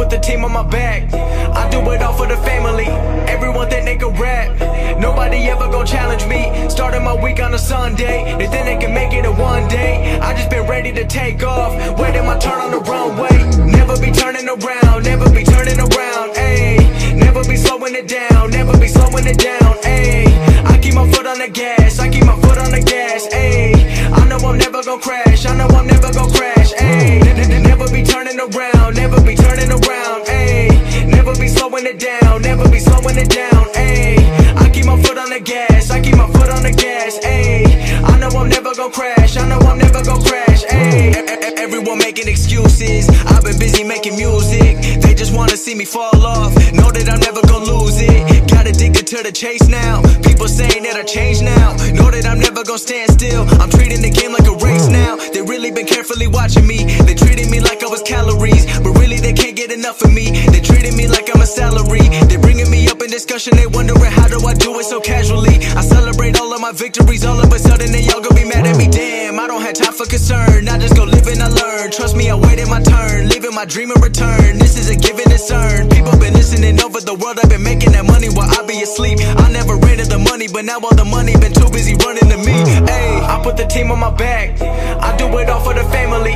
put the team on my back. I do it all for the family. Everyone think they can rap. Nobody ever gon' challenge me. Starting my week on a Sunday. They think they can make it in one day. I just been ready to take off. Waiting my turn on the runway. Never be turning around. Never be turning around. Ayy. Never be slowing it down. Never be slowing it down. Ayy. I keep my foot on the gas. I keep my foot on the gas. Ayy. I know I'm never gon' crash. Gon' crash. I know I'm never gon' crash. Ayy. Everyone making excuses. I've been busy making music. They just wanna see me fall off. Know that I'm never gon' lose it. Got addicted to the chase now. People saying that I changed now. Know that I'm never gon' stand still. I'm treating the game like a race now. They really been carefully watching me. They treated me like I was calories, but really they can't get enough of me. They treated me like I'm a salary. They bringing me up in discussion. They wondering how do I do it so casually. I celebrate of my victories. All of a sudden they all gonna be mad at me. Damn, I don't have time for concern. I just go live and I learn. Trust me, I waited my turn. Living my dream in return. This is a given it's earned. People been listening over the world. I've been making that money while I be asleep. I never ran to the money, but now all the money been too busy running to me. Ayy, I put the team on my back. I do it all for the family.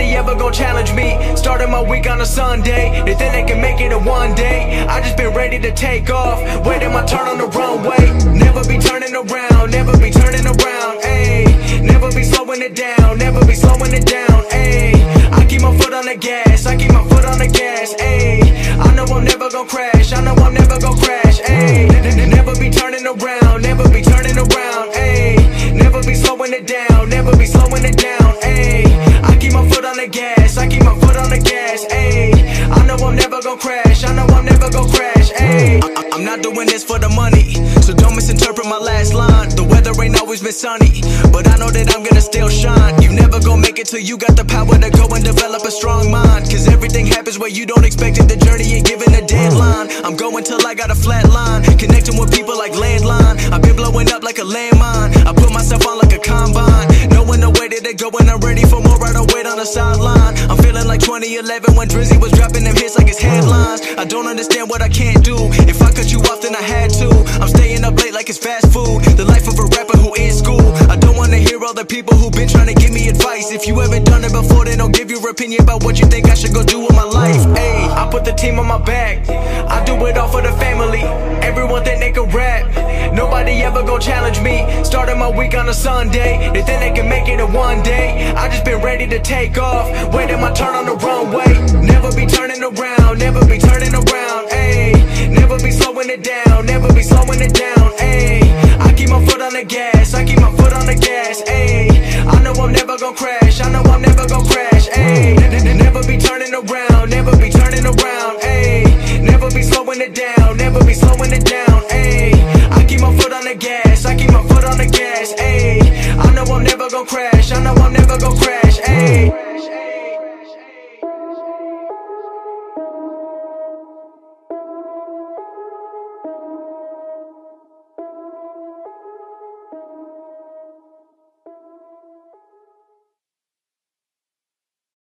Nobody ever gon' challenge me. Starting my week on a Sunday. They think they can make it in one day. I just been ready to take off. Waiting my turn on the runway. Never be turning around. Never be turning around. Ayy, never be slowing it down. Never be slowing it down. Ayy, I keep my foot on the gas. I keep my foot on the gas. Ayy, I know I'm never gon' crash. I know I'm never gon' crash. Ayy, never be turning around. Never be turning around. Ayy, never be slowing it down. Never be slowing it down. Ayy, gon' crash. I know I'm never gon' crash. Ayy, I'm not doing this for the money, so don't misinterpret my last line. The weather ain't always been sunny, but I know that I'm gonna still shine. You never gon' make it till you got the power to go and develop a strong mind. Cause everything happens where you don't expect it. The journey ain't given a deadline. I'm going till I got a flat line, connecting with people like landline. I've been blowing up like a landmine. I put myself on like a combine, knowing the way that they go and I'm ready for more. I wait on the sideline. I'm feeling like 2011 when Drizzy was dropping them hits like his headlines. I don't understand what I can't do. If I cut you off, then I had to. I'm staying up late like it's fast food. The life of a rapper who in school. I don't wanna hear all the people who been trying to give me advice. If you haven't done it before, opinion about what you think I should go do with my life. Mm. Ayy, I put the team on my back. I do it all for the family. Everyone think they can rap. Nobody ever gon' challenge me. Starting my week on a Sunday. They think they can make it in one day. I just been ready to take off. Waiting my turn on the runway. gas, I keep my foot on the gas, ayy. I know I'm never gonna crash, I know